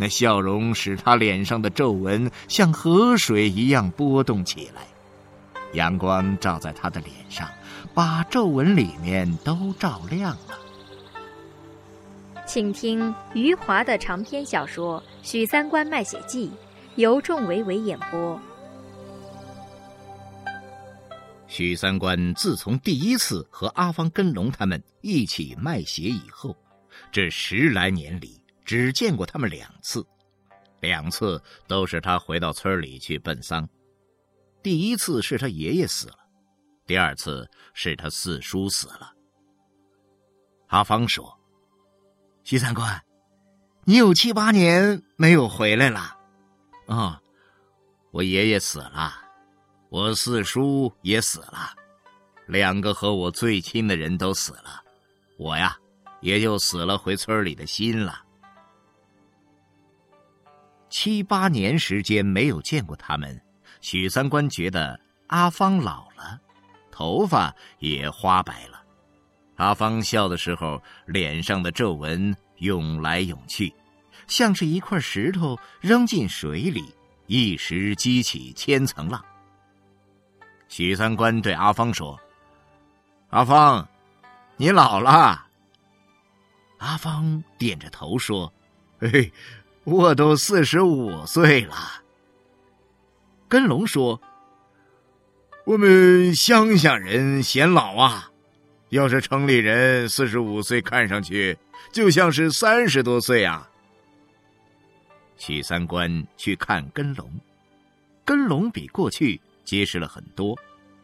那笑容使他脸上的皱纹像河水一样波动起来。阳光照在他的脸上，把皱纹里面都照亮了。请听余华的长篇小说《许三观卖血记》，由仲维维演播。许三观自从第一次和阿芳、跟龙他们一起卖血以后，这十来年里只见过他们两次，两次都是他回到村里去奔丧。第一次是他爷爷死了，第二次是他四叔死了。阿芳说：“许三观，你有七八年没有回来了。”啊，我爷爷死了。我四叔也死了，两个和我最亲的人都死了，我呀也就死了回村里的心了。七八年时间没有见过他们，许三观觉得阿芳老了，头发也花白了。阿芳笑的时候，脸上的皱纹涌来涌去，像是一块石头扔进水里，一时激起千层浪。许三观对阿芳说：“阿芳，你老了。”阿芳点着头说：“嘿，我都四十五岁了。”跟龙说：“我们乡下人显老啊，要是城里人四十五岁，看上去就像是三十多岁啊。”许三观去看跟龙，跟龙比过去。结实了很多，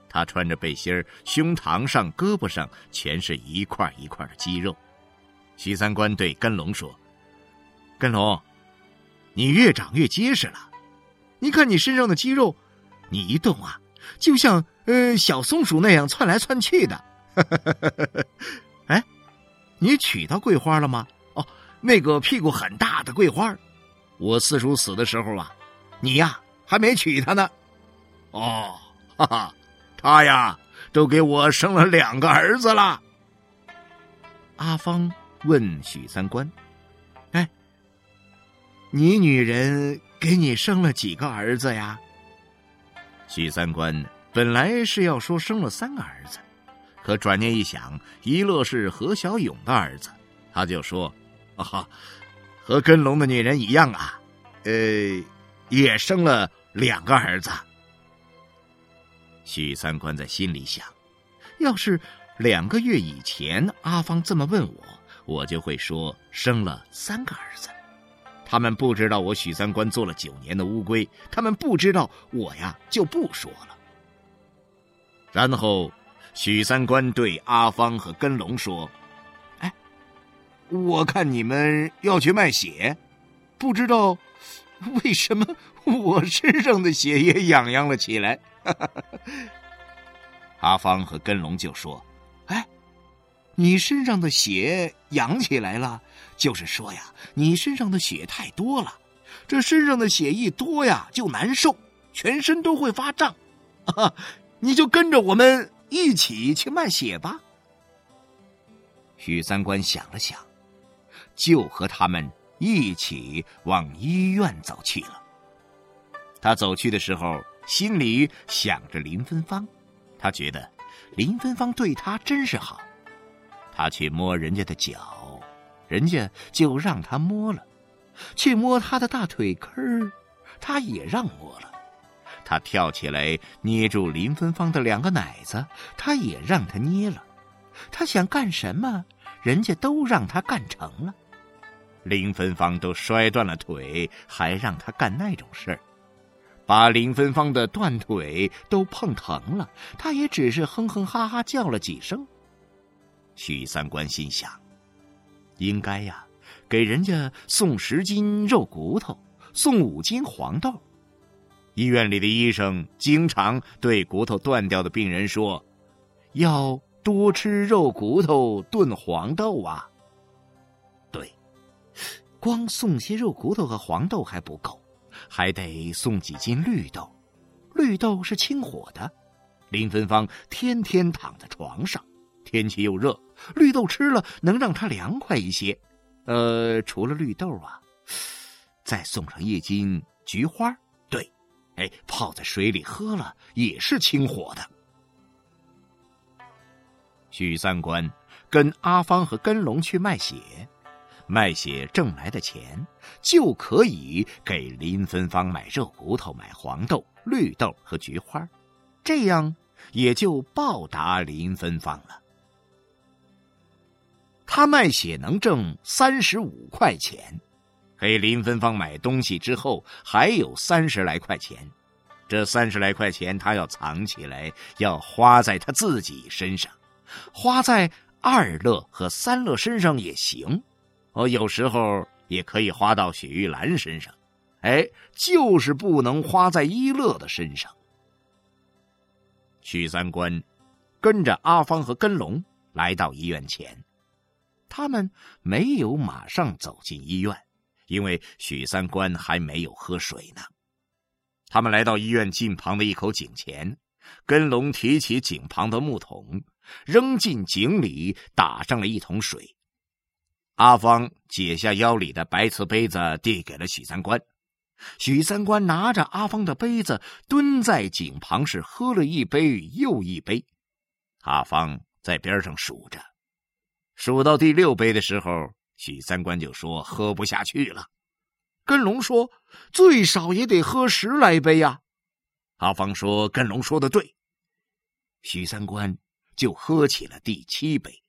他穿着背心儿，胸膛上、胳膊上全是一块一块的肌肉。许三观对根龙说：“根龙，你越长越结实了。你看你身上的肌肉，你一动啊，就像呃小松鼠那样窜来窜去的。哎，你娶到桂花了吗？哦，那个屁股很大的桂花。我四叔死的时候啊，你呀还没娶她呢。”哦，哈哈，他呀，都给我生了两个儿子了。阿芳问许三观：“，你女人给你生了几个儿子呀？”许三观本来是要说生了三个儿子，可转念一想，一乐是何小勇的儿子，他就说：“啊哈，和跟龙的女人一样啊，呃，也生了两个儿子。”许三观在心里想：要是两个月以前阿芳这么问我，我就会说生了三个儿子。他们不知道我许三观做了九年的乌龟，他们不知道我呀就不说了。然后，许三观对阿芳和根龙说：“哎，我看你们要去卖血，不知道为什么我身上的血也痒痒了起来。” 阿芳和根龙就说：“，你身上的血痒起来了，就是说呀，你身上的血太多了。这身上的血一多呀，就难受，全身都会发胀。啊，你就跟着我们一起去卖血吧。”许三观想了想，就和他们一起往医院走去了。他走去的时候。心里想着林芬芳，他觉得林芬芳对他真是好。他去摸人家的脚，人家就让他摸了；去摸他的大腿根儿，他也让摸了。他跳起来捏住林芬芳的两个奶子，他也让他捏了。他想干什么，人家都让他干成了。林芬芳都摔断了腿，还让他干那种事儿。把林芬芳的断腿都碰疼了，他也只是哼哼哈哈叫了几声。许三观心想：应该呀，给人家送十斤肉骨头，送五斤黄豆。医院里的医生经常对骨头断掉的病人说：“要多吃肉骨头炖黄豆啊。”对，光送些肉骨头和黄豆还不够，还得送几斤绿豆。绿豆是清火的。林芬芳天天躺在床上，天气又热，绿豆吃了能让她凉快一些。呃，除了绿豆啊，再送上一斤菊花。对哎，泡在水里喝了也是清火的。许三观跟阿芳和根龙去卖血，卖血挣来的钱就可以给林芬芳买肉骨头、买黄豆、绿豆和菊花，这样也就报答林芬芳了。他卖血能挣三十五块钱。给林芬芳买东西之后，还有三十来块钱。这三十来块钱，他要藏起来，要花在他自己身上，花在二乐和三乐身上也行。哦，有时候也可以花到许玉兰身上，哎，就是不能花在一乐的身上。许三观跟着阿芳和根龙来到医院前，他们没有马上走进医院。因为许三观还没有喝水呢，他们来到医院近旁的一口井前，根龙提起井旁的木桶，扔进井里，打上了一桶水。阿芳解下腰里的白瓷杯子，递给了许三观。许三观拿着阿芳的杯子，蹲在井旁，是喝了一杯又一杯。阿芳在边上数着，数到第六杯的时候。许三观就说：“喝不下去了。”根龙说：“最少也得喝十来杯呀。”阿芳说：“根龙说的对。”许三观就喝起了第七杯，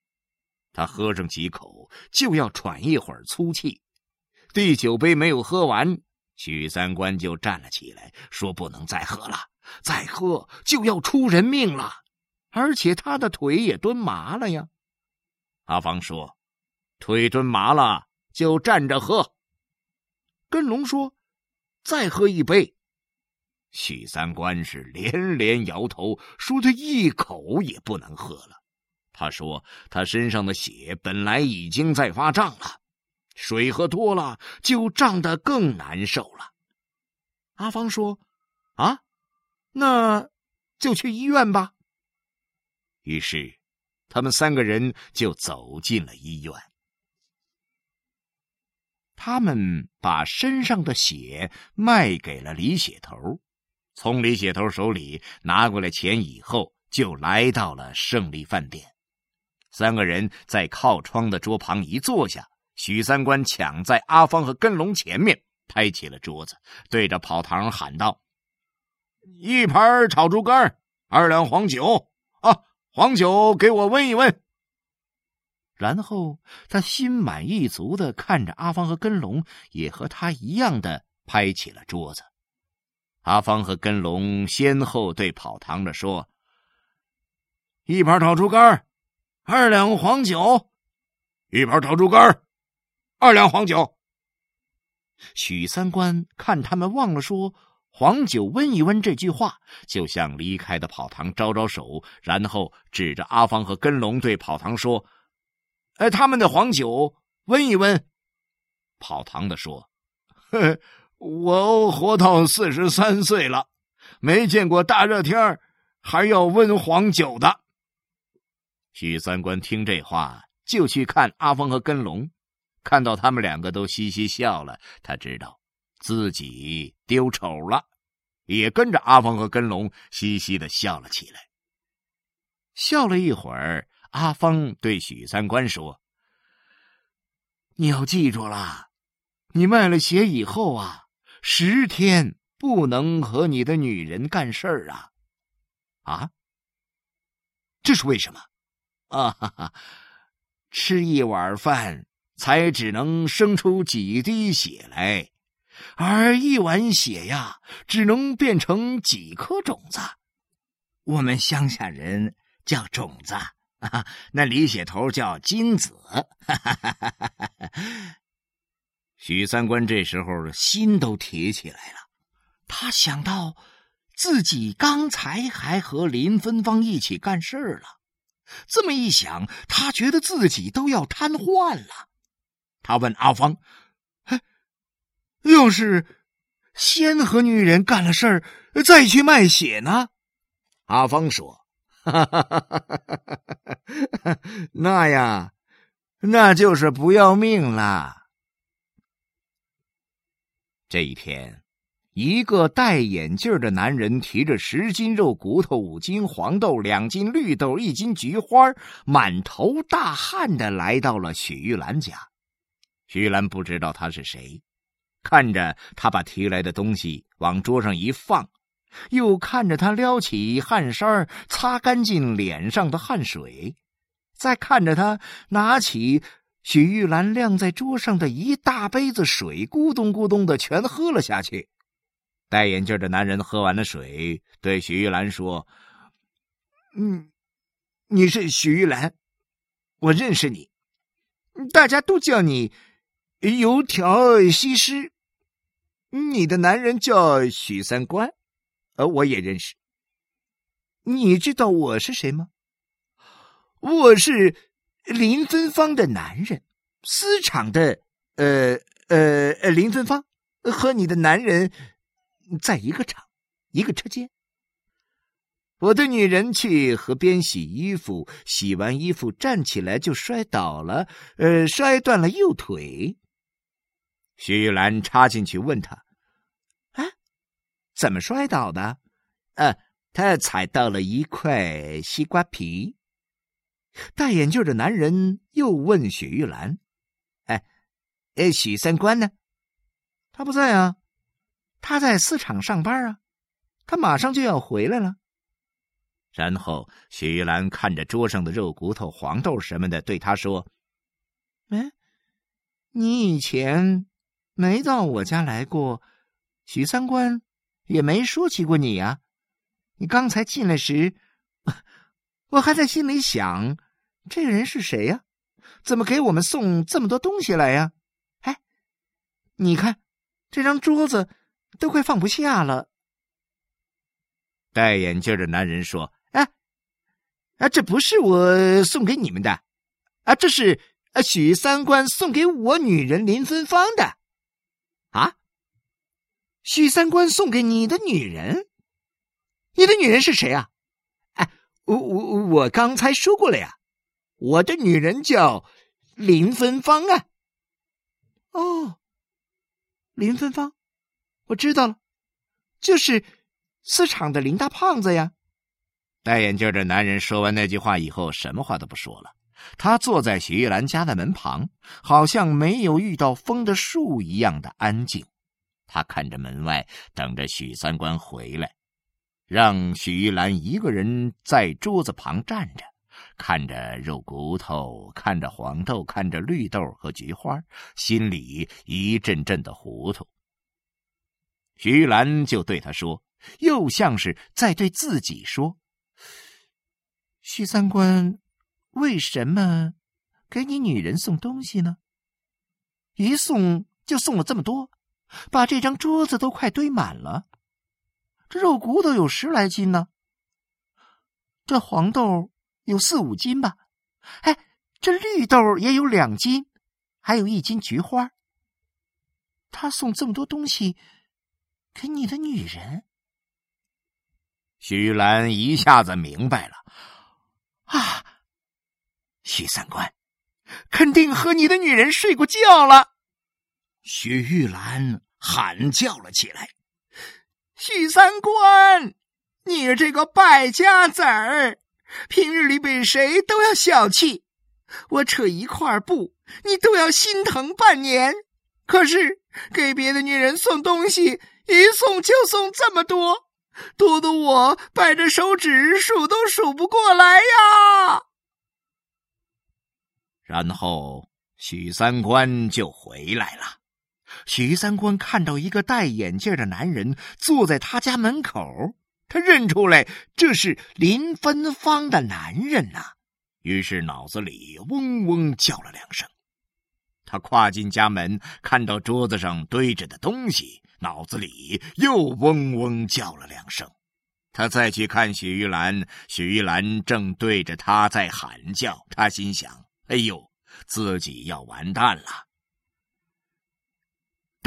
他喝上几口就要喘一会儿粗气。第九杯没有喝完，许三观就站了起来，说：“不能再喝了，再喝就要出人命了，而且他的腿也蹲麻了呀。”阿芳说。腿蹲麻了，就站着喝。根龙说：“再喝一杯。”许三观是连连摇头，说：“他一口也不能喝了。”他说：“他身上的血本来已经在发胀了，水喝多了就胀得更难受了。”阿芳说：“啊，那就去医院吧。”于是，他们三个人就走进了医院。他们把身上的血卖给了李血头，从李血头手里拿过来钱以后，就来到了胜利饭店。三个人在靠窗的桌旁一坐下，许三观抢在阿芳和根龙前面，拍起了桌子，对着跑堂喊道：“一盘炒猪肝，二两黄酒啊，黄酒给我温一温。”然后他心满意足的看着阿芳和根龙，也和他一样的拍起了桌子。阿芳和根龙先后对跑堂的说：“一盘炒猪肝，二两黄酒；一盘炒猪肝，二两黄酒。”许三观看他们忘了说“黄酒温一温”这句话，就向离开的跑堂招招手，然后指着阿芳和根龙对跑堂说。哎，他们的黄酒温一温。跑堂的说：“呵，我活到四十三岁了，没见过大热天还要温黄酒的。”许三观听这话，就去看阿芳和根龙，看到他们两个都嘻嘻笑了，他知道自己丢丑了，也跟着阿芳和根龙嘻嘻的笑了起来。笑了一会儿。阿芳对许三观说：“你要记住了，你卖了血以后啊，十天不能和你的女人干事儿啊！啊，这是为什么？啊哈哈，吃一碗饭才只能生出几滴血来，而一碗血呀，只能变成几颗种子。我们乡下人叫种子。”啊，那李血头叫金子。许三观这时候心都提起来了，他想到自己刚才还和林芬芳一起干事了，这么一想，他觉得自己都要瘫痪了。他问阿芳：“，要是先和女人干了事儿，再去卖血呢？”阿芳说：“哈哈哈哈哈哈那呀，那就是不要命了。”这一天，一个戴眼镜的男人提着十斤肉骨头、五斤黄豆、两斤绿豆、一斤菊花，满头大汗的来到了许玉兰家。许玉兰不知道他是谁，看着他把提来的东西往桌上一放，又看着他撩起汗衫擦干净脸上的汗水，再看着他拿起。许玉兰晾在桌上的一大杯子水，咕咚咕咚的全喝了下去。戴眼镜的男人喝完了水，对许玉兰说：“嗯，你是许玉兰，我认识你，大家都叫你油条西施。你的男人叫许三观，呃，我也认识。你知道我是谁吗？我是。”林芬芳的男人，私厂的，呃呃呃，林芬芳和你的男人在一个厂，一个车间。我的女人去河边洗衣服，洗完衣服站起来就摔倒了，呃，摔断了右腿。徐玉兰插进去问他：“啊，怎么摔倒的？”“呃，他踩到了一块西瓜皮。”戴眼镜的男人又问许玉兰：“哎，哎，许三观呢？他不在啊，他在四厂上班啊，他马上就要回来了。”然后许玉兰看着桌上的肉骨头、黄豆什么的，对他说：“哎，你以前没到我家来过，许三观也没说起过你呀。你刚才进来时，我还在心里想。”这个人是谁呀？怎么给我们送这么多东西来呀？哎，你看，这张桌子都快放不下了。戴眼镜的男人说：“哎，啊，这不是我送给你们的，啊，这是啊许三观送给我女人林芬芳的。许三观送给你的女人，你的女人是谁啊？哎，我我我刚才说过了呀。”我的女人叫林芬芳啊！哦，林芬芳，我知道了，就是四厂的林大胖子呀。戴眼镜的男人说完那句话以后，什么话都不说了。他坐在徐玉兰家的门旁，好像没有遇到风的树一样的安静。他看着门外，等着许三观回来，让许玉兰一个人在桌子旁站着。看着肉骨头，看着黄豆，看着绿豆和菊花，心里一阵阵的糊涂。徐兰就对他说，又像是在对自己说：“徐三观，为什么给你女人送东西呢？一送就送了这么多，把这张桌子都快堆满了。这肉骨头有十来斤呢，这黄豆……”有四五斤吧，哎，这绿豆也有两斤，还有一斤菊花。他送这么多东西给你的女人，徐兰一下子明白了，啊，徐三观肯定和你的女人睡过觉了。徐玉兰喊叫了起来：“许三观，你这个败家子儿！”平日里比谁都要小气，我扯一块布，你都要心疼半年。可是给别的女人送东西，一送就送这么多，多的我掰着手指数都数不过来呀。然后许三观就回来了。许三观看到一个戴眼镜的男人坐在他家门口。他认出来这是林芬芳的男人呐，于是脑子里嗡嗡叫了两声。他跨进家门，看到桌子上堆着的东西，脑子里又嗡嗡叫了两声。他再去看许玉兰，许玉兰正对着他在喊叫。他心想：“哎呦，自己要完蛋了。”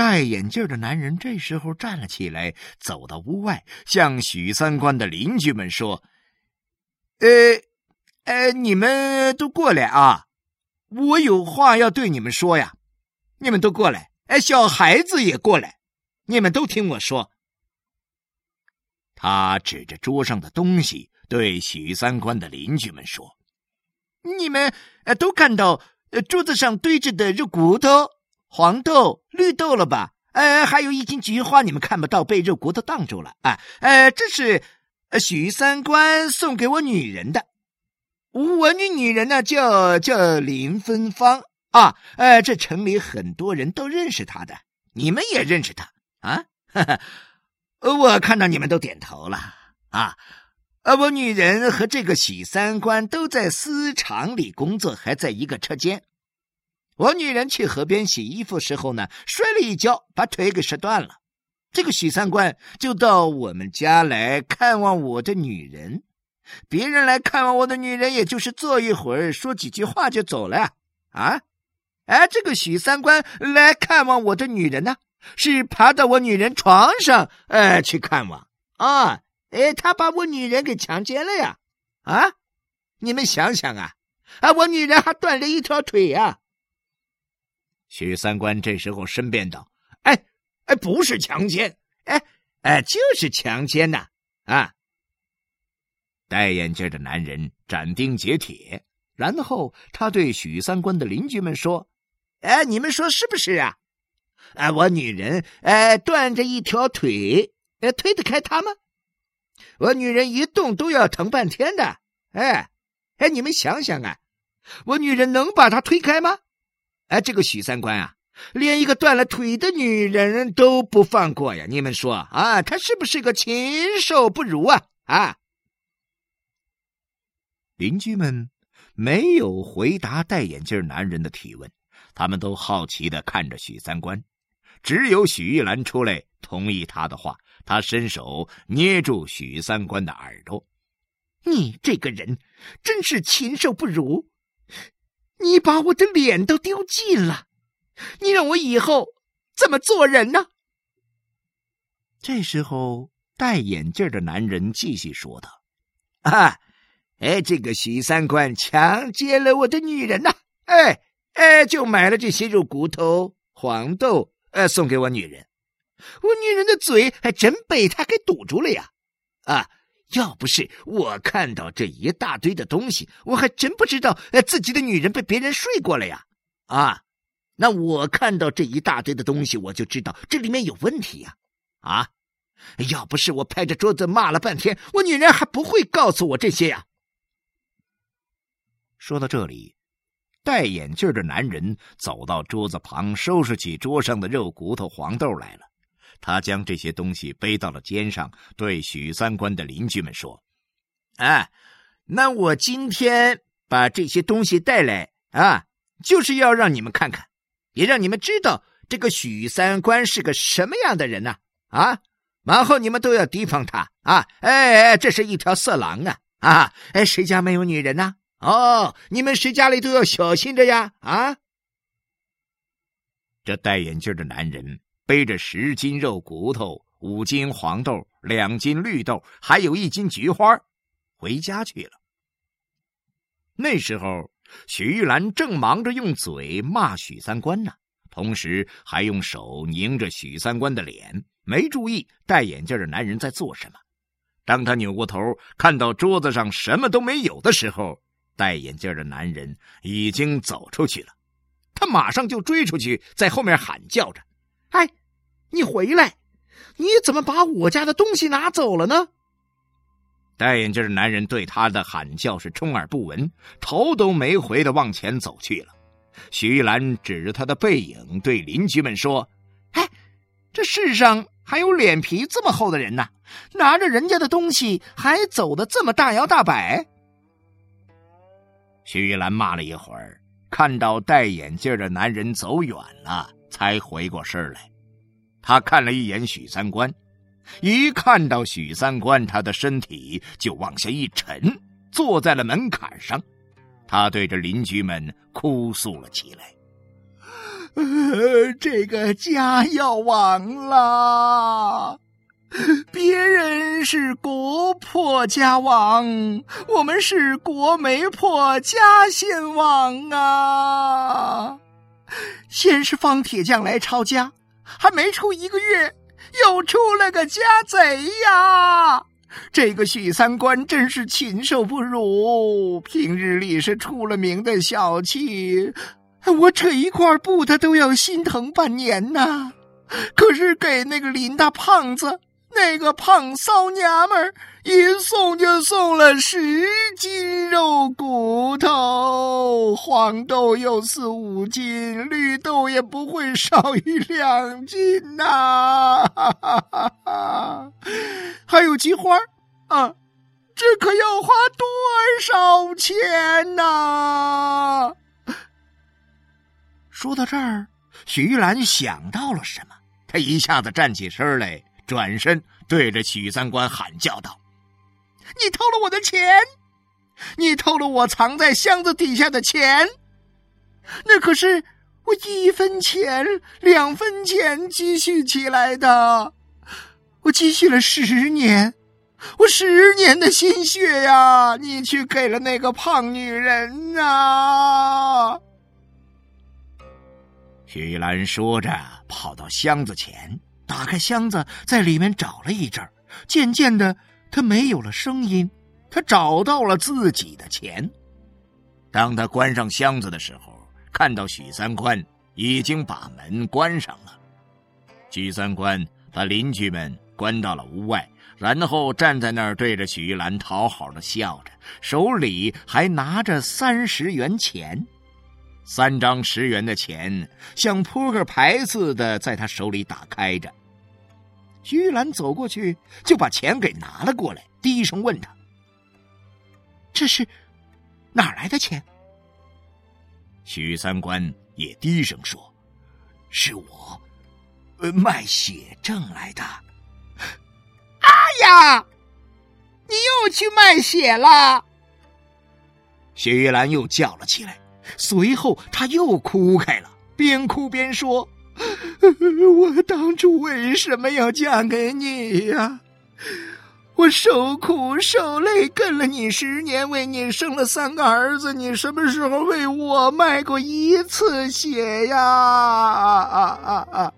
戴眼镜的男人这时候站了起来，走到屋外，向许三观的邻居们说：“呃，呃，你们都过来啊，我有话要对你们说呀！你们都过来，哎，小孩子也过来，你们都听我说。”他指着桌上的东西，对许三观的邻居们说：“你们都看到桌子上堆着的肉骨头、黄豆、绿豆了吧？呃，还有一斤菊花，你们看不到，被肉骨头挡住了啊！呃，这是许三观送给我女人的。我女女人呢，叫叫林芬芳啊。呃，这城里很多人都认识她的，你们也认识她啊。”哈哈。我看到你们都点头了啊！呃，我女人和这个许三观都在丝厂里工作，还在一个车间。我女人去河边洗衣服时候呢，摔了一跤，把腿给摔断了。这个许三观就到我们家来看望我的女人。别人来看望我的女人，也就是坐一会儿，说几句话就走了啊！哎，这个许三观来看望我的女人呢？是爬到我女人床上，呃，去看望啊！哎，他把我女人给强奸了呀！啊，你们想想啊，啊，我女人还断了一条腿呀！许三观这时候申辩道：“哎，哎，不是强奸，哎，哎，就是强奸呐！啊！”戴眼镜的男人斩钉截铁，然后他对许三观的邻居们说：“哎，你们说是不是啊？”哎，我女人哎断着一条腿，哎推得开他吗？我女人一动都要疼半天的。哎，哎，你们想想啊，我女人能把他推开吗？哎，这个许三观啊，连一个断了腿的女人都不放过呀！你们说啊，他是不是个禽兽不如啊？啊！邻居们没有回答戴眼镜男人的提问，他们都好奇的看着许三观。只有许玉兰出来同意他的话，他伸手捏住许三观的耳朵：“你这个人真是禽兽不如！你把我的脸都丢尽了，你让我以后怎么做人呢？”这时候，戴眼镜的男人继续说道：“啊，哎，这个许三观强奸了我的女人呐！哎哎，就买了这些肉骨头、黄豆。”呃，送给我女人，我女人的嘴还真被他给堵住了呀！啊，要不是我看到这一大堆的东西，我还真不知道呃自己的女人被别人睡过了呀！啊，那我看到这一大堆的东西，我就知道这里面有问题呀！啊，要不是我拍着桌子骂了半天，我女人还不会告诉我这些呀！说到这里。戴眼镜的男人走到桌子旁，收拾起桌上的肉骨头、黄豆来了。他将这些东西背到了肩上，对许三观的邻居们说：“哎，那我今天把这些东西带来啊，就是要让你们看看，也让你们知道这个许三观是个什么样的人呢？啊，往后你们都要提防他啊！哎哎，这是一条色狼啊！啊，哎，谁家没有女人呢？”哦，你们谁家里都要小心着呀！啊，这戴眼镜的男人背着十斤肉骨头、五斤黄豆、两斤绿豆，还有一斤菊花，回家去了。那时候，许玉兰正忙着用嘴骂许三观呢，同时还用手拧着许三观的脸，没注意戴眼镜的男人在做什么。当他扭过头看到桌子上什么都没有的时候，戴眼镜的男人已经走出去了，他马上就追出去，在后面喊叫着：“哎，你回来！你怎么把我家的东西拿走了呢？”戴眼镜的男人对他的喊叫是充耳不闻，头都没回的往前走去了。徐玉兰指着他的背影对邻居们说：“哎，这世上还有脸皮这么厚的人呢？拿着人家的东西还走的这么大摇大摆！”徐玉兰骂了一会儿，看到戴眼镜的男人走远了，才回过神来。他看了一眼许三观，一看到许三观，他的身体就往下一沉，坐在了门槛上。他对着邻居们哭诉了起来：“呃，这个家要亡了。”别人是国破家亡，我们是国没破家先亡啊！先是方铁匠来抄家，还没出一个月，又出了个家贼呀！这个许三观真是禽兽不如，平日里是出了名的小气，我扯一块布他都要心疼半年呐。可是给那个林大胖子。那个胖骚娘们儿一送就送了十斤肉骨头，黄豆有四五斤，绿豆也不会少于两斤呐！还有菊花啊，这可要花多少钱呐？说到这儿，许玉兰想到了什么，她一下子站起身来。转身对着许三观喊叫道：“你偷了我的钱！你偷了我藏在箱子底下的钱！那可是我一分钱两分钱积蓄起来的，我积蓄了十年，我十年的心血呀！你去给了那个胖女人啊！”许兰说着，跑到箱子前。打开箱子，在里面找了一阵儿，渐渐的，他没有了声音。他找到了自己的钱。当他关上箱子的时候，看到许三观已经把门关上了。许三观把邻居们关到了屋外，然后站在那儿，对着许玉兰讨好的笑着，手里还拿着三十元钱。三张十元的钱像扑克牌似的在他手里打开着。徐玉兰走过去，就把钱给拿了过来，低声问他：“这是哪来的钱？”许三观也低声说：“是我卖血挣来的。”“哎呀，你又去卖血了！”徐玉兰又叫了起来，随后她又哭开了，边哭边说。我当初为什么要嫁给你呀？我受苦受累跟了你十年，为你生了三个儿子，你什么时候为我卖过一次血呀？啊啊啊！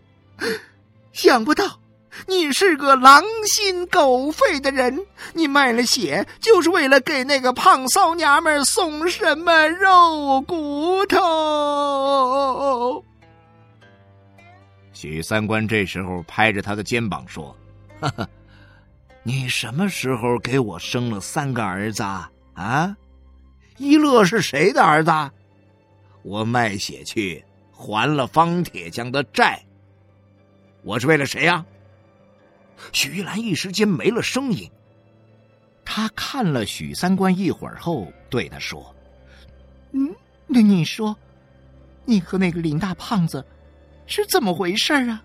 想不到你是个狼心狗肺的人，你卖了血就是为了给那个胖骚娘们送什么肉骨头？许三观这时候拍着他的肩膀说：“哈哈，你什么时候给我生了三个儿子啊？一乐是谁的儿子？我卖血去还了方铁匠的债。我是为了谁呀？”许玉兰一时间没了声音。他看了许三观一会儿后，对他说：“嗯，那你说，你和那个林大胖子？”是怎么回事啊？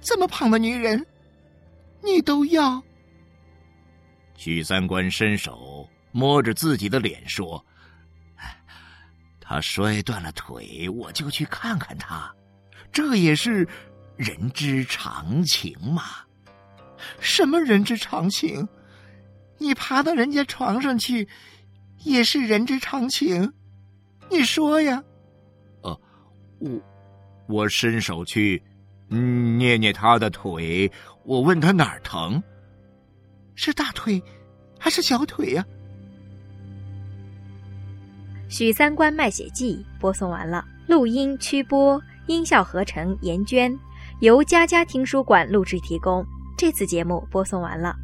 这么胖的女人，你都要？许三观伸手摸着自己的脸说：“他摔断了腿，我就去看看他，这也是人之常情嘛。”什么人之常情？你爬到人家床上去，也是人之常情。你说呀？呃，我。我伸手去捏捏他的腿，我问他哪儿疼，是大腿还是小腿呀？许三观卖血记播送完了，录音、曲播、音效合成严娟，由佳佳听书馆录制提供。这次节目播送完了。